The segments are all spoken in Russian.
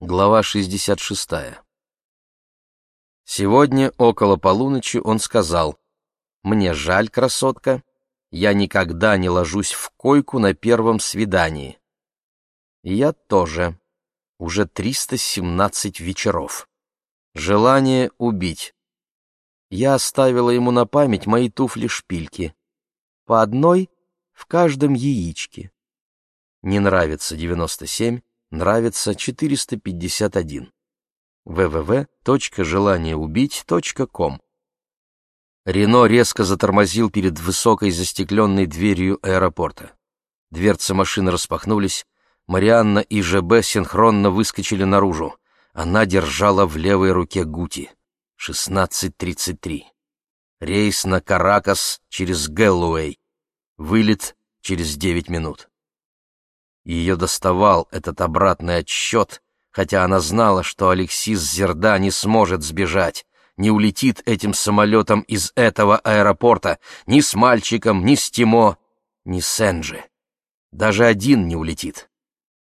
Глава 66. Сегодня около полуночи он сказал, «Мне жаль, красотка, я никогда не ложусь в койку на первом свидании». Я тоже. Уже 317 вечеров. Желание убить. Я оставила ему на память мои туфли-шпильки. По одной в каждом яичке. Не нравится 97, нравится 451. www.желаниеубить.ком Рено резко затормозил перед высокой застекленной дверью аэропорта. Дверцы машины распахнулись, Марианна и ЖБ синхронно выскочили наружу. Она держала в левой руке Гути. 16.33. Рейс на Каракас через Гэллоуэй. Вылет через 9 минут. Ее доставал этот обратный отсчет, хотя она знала, что Алексис Зерда не сможет сбежать, не улетит этим самолетом из этого аэропорта ни с мальчиком, ни с Тимо, ни с Энджи. Даже один не улетит.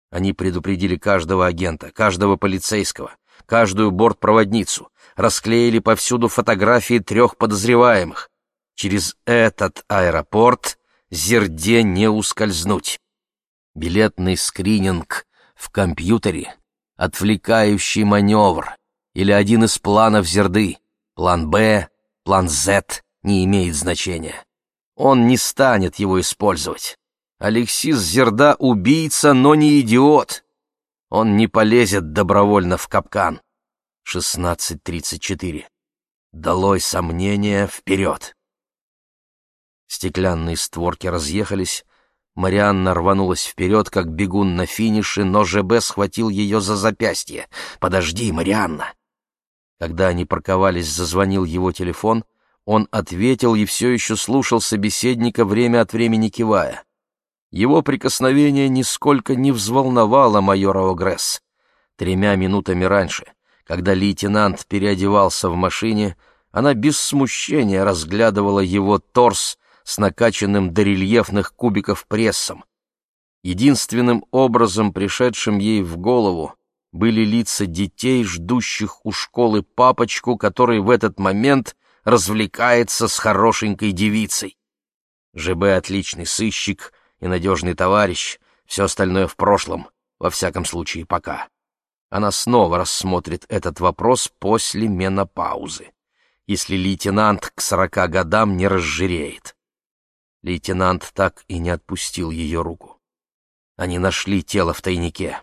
Они предупредили каждого агента, каждого полицейского, каждую бортпроводницу, расклеили повсюду фотографии трех подозреваемых. Через этот аэропорт Зерде не ускользнуть билетный скрининг в компьютере, отвлекающий маневр или один из планов Зерды, план «Б», план «З» не имеет значения. Он не станет его использовать. Алексис Зерда — убийца, но не идиот. Он не полезет добровольно в капкан. 16.34. Долой сомнения вперед. Стеклянные створки разъехались, Марианна рванулась вперед, как бегун на финише, но ЖБ схватил ее за запястье. «Подожди, Марианна!» Когда они парковались, зазвонил его телефон. Он ответил и все еще слушал собеседника, время от времени кивая. Его прикосновение нисколько не взволновало майора Огресс. Тремя минутами раньше, когда лейтенант переодевался в машине, она без смущения разглядывала его торс, с накачанным до рельефных кубиков прессом. Единственным образом, пришедшим ей в голову, были лица детей, ждущих у школы папочку, который в этот момент развлекается с хорошенькой девицей. ЖБ — отличный сыщик и надежный товарищ, все остальное в прошлом, во всяком случае пока. Она снова рассмотрит этот вопрос после менопаузы, если лейтенант к сорока годам не разжиреет. Лейтенант так и не отпустил ее руку. Они нашли тело в тайнике.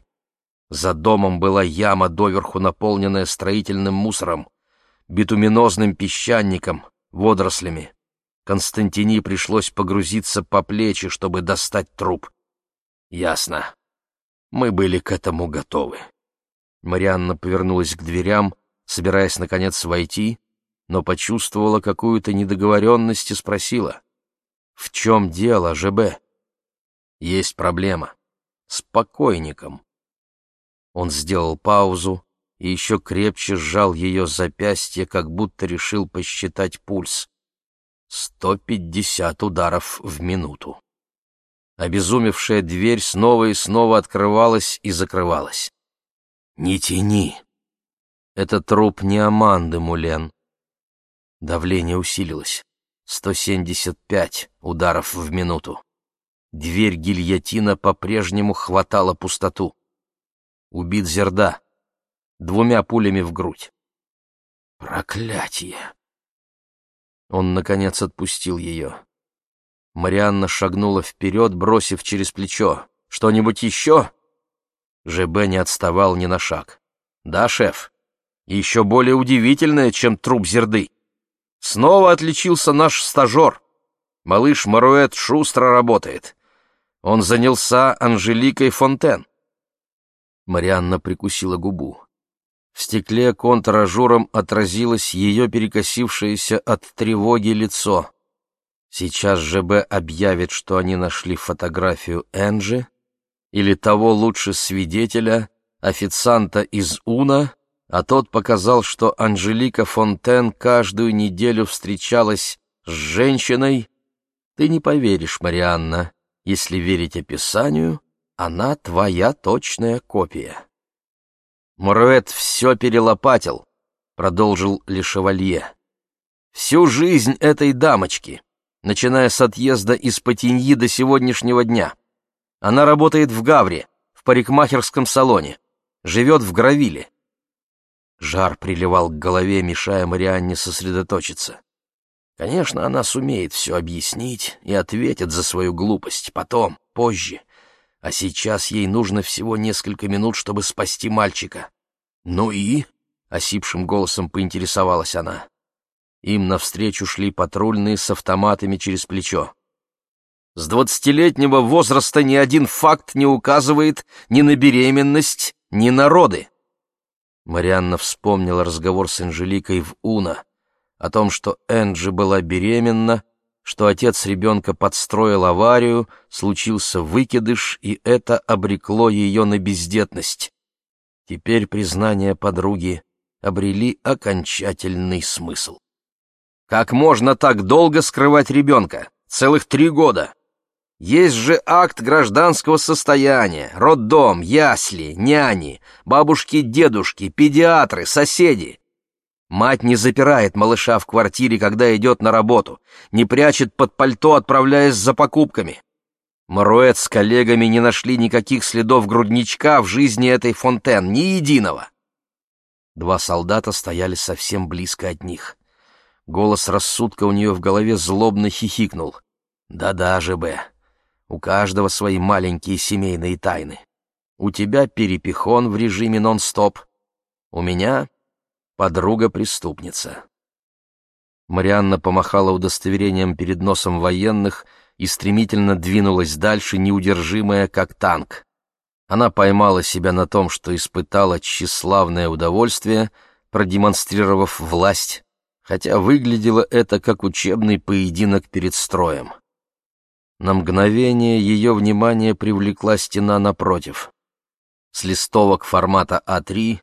За домом была яма, доверху наполненная строительным мусором, битуминозным песчаником, водорослями. Константини пришлось погрузиться по плечи, чтобы достать труп. Ясно. Мы были к этому готовы. Марианна повернулась к дверям, собираясь, наконец, войти, но почувствовала какую-то недоговоренность и спросила. В чем дело, ЖБ? Есть проблема. С покойником. Он сделал паузу и еще крепче сжал ее запястье, как будто решил посчитать пульс. Сто пятьдесят ударов в минуту. Обезумевшая дверь снова и снова открывалась и закрывалась. «Не тяни!» Это труп не Аманды Мулен. Давление усилилось. 175 ударов в минуту. Дверь гильотина по-прежнему хватала пустоту. Убит Зерда. Двумя пулями в грудь. Проклятие! Он, наконец, отпустил ее. Марианна шагнула вперед, бросив через плечо. «Что-нибудь еще?» ЖБ не отставал ни на шаг. «Да, шеф. Еще более удивительное, чем труп Зерды. Снова отличился наш стажер. Малыш Маруэт шустро работает. Он занялся Анжеликой Фонтен. Марианна прикусила губу. В стекле контражуром отразилось ее перекосившееся от тревоги лицо. Сейчас ЖБ объявит, что они нашли фотографию Энджи, или того лучше свидетеля, официанта из Уна, а тот показал, что Анжелика Фонтен каждую неделю встречалась с женщиной. Ты не поверишь, Марианна, если верить описанию, она твоя точная копия. Муруэт все перелопатил, продолжил Лешевалье. Всю жизнь этой дамочки, начиная с отъезда из Патиньи до сегодняшнего дня. Она работает в Гавре, в парикмахерском салоне, живет в Гравиле. Жар приливал к голове, мешая Марианне сосредоточиться. Конечно, она сумеет все объяснить и ответит за свою глупость потом, позже. А сейчас ей нужно всего несколько минут, чтобы спасти мальчика. «Ну и?» — осипшим голосом поинтересовалась она. Им навстречу шли патрульные с автоматами через плечо. С двадцатилетнего возраста ни один факт не указывает ни на беременность, ни на роды. Марианна вспомнила разговор с Анжеликой в Уна о том, что Энджи была беременна, что отец ребенка подстроил аварию, случился выкидыш, и это обрекло ее на бездетность. Теперь признания подруги обрели окончательный смысл. Как можно так долго скрывать ребенка? Целых три года. Есть же акт гражданского состояния, роддом, ясли, няни, бабушки-дедушки, педиатры, соседи. Мать не запирает малыша в квартире, когда идет на работу, не прячет под пальто, отправляясь за покупками. Маруэт с коллегами не нашли никаких следов грудничка в жизни этой Фонтен, ни единого. Два солдата стояли совсем близко от них. Голос рассудка у нее в голове злобно хихикнул. «Да-да, ЖБ, у каждого свои маленькие семейные тайны. У тебя перепихон в режиме нон-стоп. У меня подруга-преступница». Марианна помахала удостоверением перед носом военных и стремительно двинулась дальше, неудержимая, как танк. Она поймала себя на том, что испытала тщеславное удовольствие, продемонстрировав власть, хотя выглядело это как учебный поединок перед строем. На мгновение ее внимание привлекла стена напротив. С листовок формата А3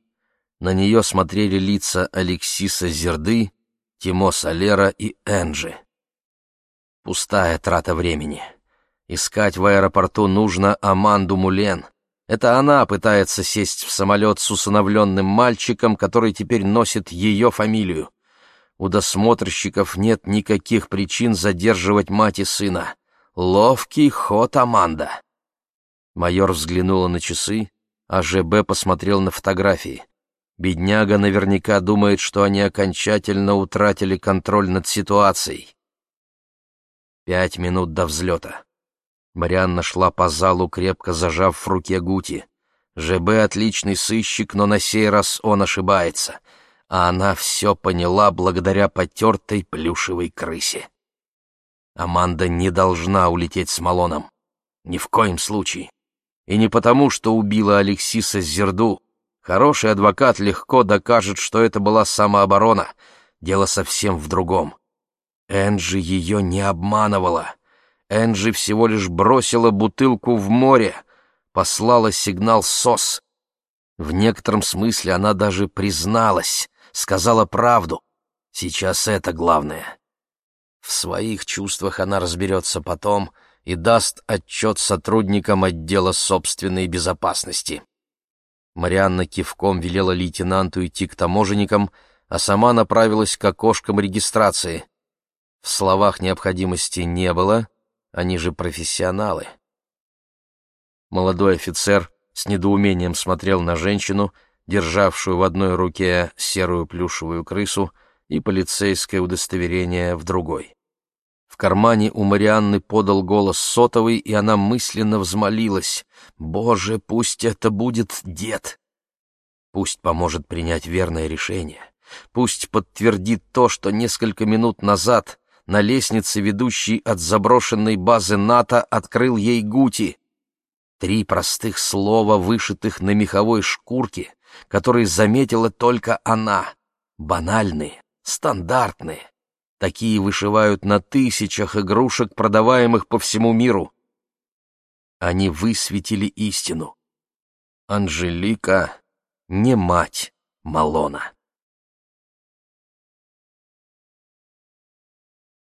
на нее смотрели лица Алексиса Зерды, Тимо Солера и Энджи. Пустая трата времени. Искать в аэропорту нужно Аманду Мулен. Это она пытается сесть в самолет с усыновленным мальчиком, который теперь носит ее фамилию. У досмотрщиков нет никаких причин задерживать мать и сына. Ловкий ход Аманда. Майор взглянула на часы, а ЖБ посмотрел на фотографии. Бедняга наверняка думает, что они окончательно утратили контроль над ситуацией. Пять минут до взлета. Марианна шла по залу, крепко зажав в руке Гути. ЖБ — отличный сыщик, но на сей раз он ошибается — а она все поняла благодаря потертой плюшевой крысе. Аманда не должна улететь с Малоном. Ни в коем случае. И не потому, что убила Алексиса Зерду. Хороший адвокат легко докажет, что это была самооборона. Дело совсем в другом. Энджи ее не обманывала. Энджи всего лишь бросила бутылку в море, послала сигнал СОС. В некотором смысле она даже призналась сказала правду. Сейчас это главное. В своих чувствах она разберется потом и даст отчет сотрудникам отдела собственной безопасности. Марианна кивком велела лейтенанту идти к таможенникам, а сама направилась к окошкам регистрации. В словах необходимости не было, они же профессионалы. Молодой офицер с недоумением смотрел на женщину, державшую в одной руке серую плюшевую крысу и полицейское удостоверение в другой. Кармане у Марианны подал голос сотовый, и она мысленно взмолилась. «Боже, пусть это будет дед!» Пусть поможет принять верное решение. Пусть подтвердит то, что несколько минут назад на лестнице, ведущей от заброшенной базы НАТО, открыл ей Гути. Три простых слова, вышитых на меховой шкурке, которые заметила только она. Банальные, стандартные. Такие вышивают на тысячах игрушек, продаваемых по всему миру. Они высветили истину. Анжелика не мать Малона.